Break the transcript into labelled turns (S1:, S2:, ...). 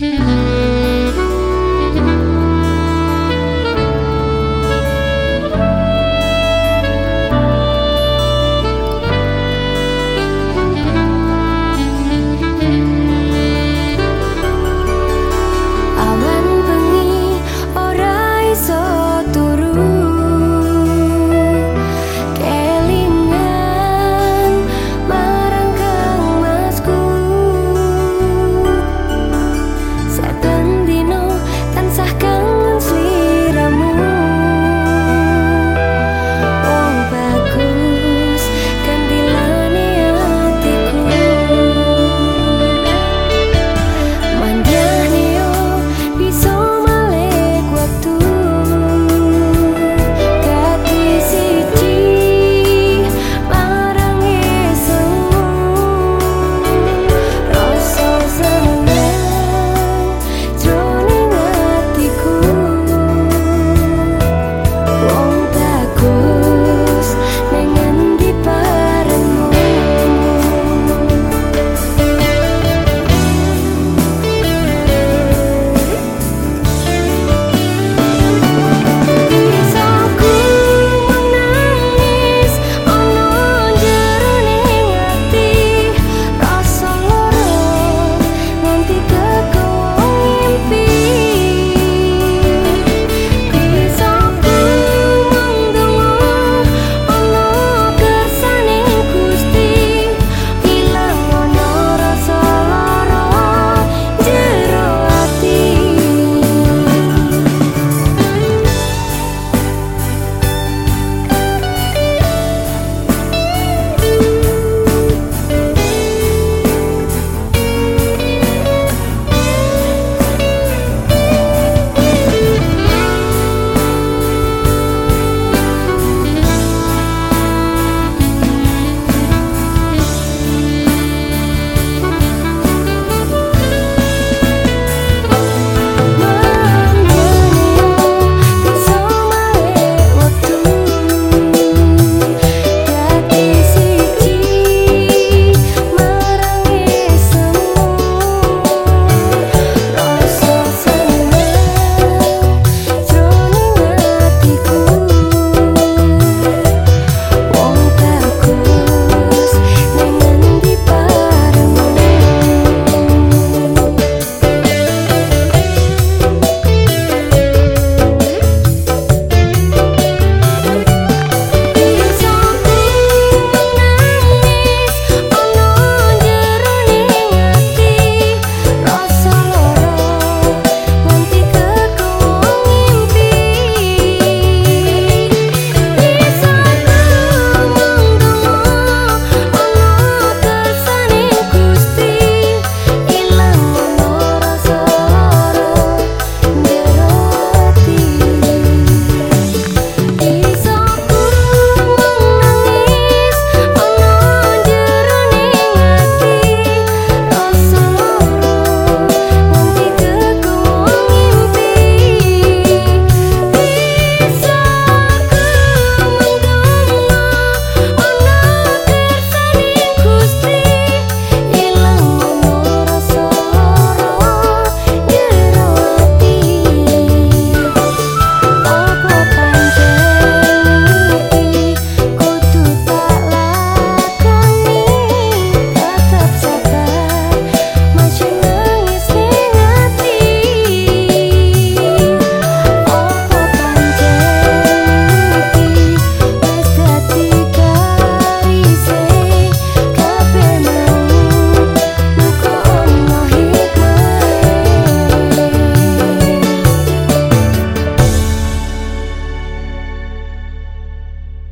S1: Mm-hmm.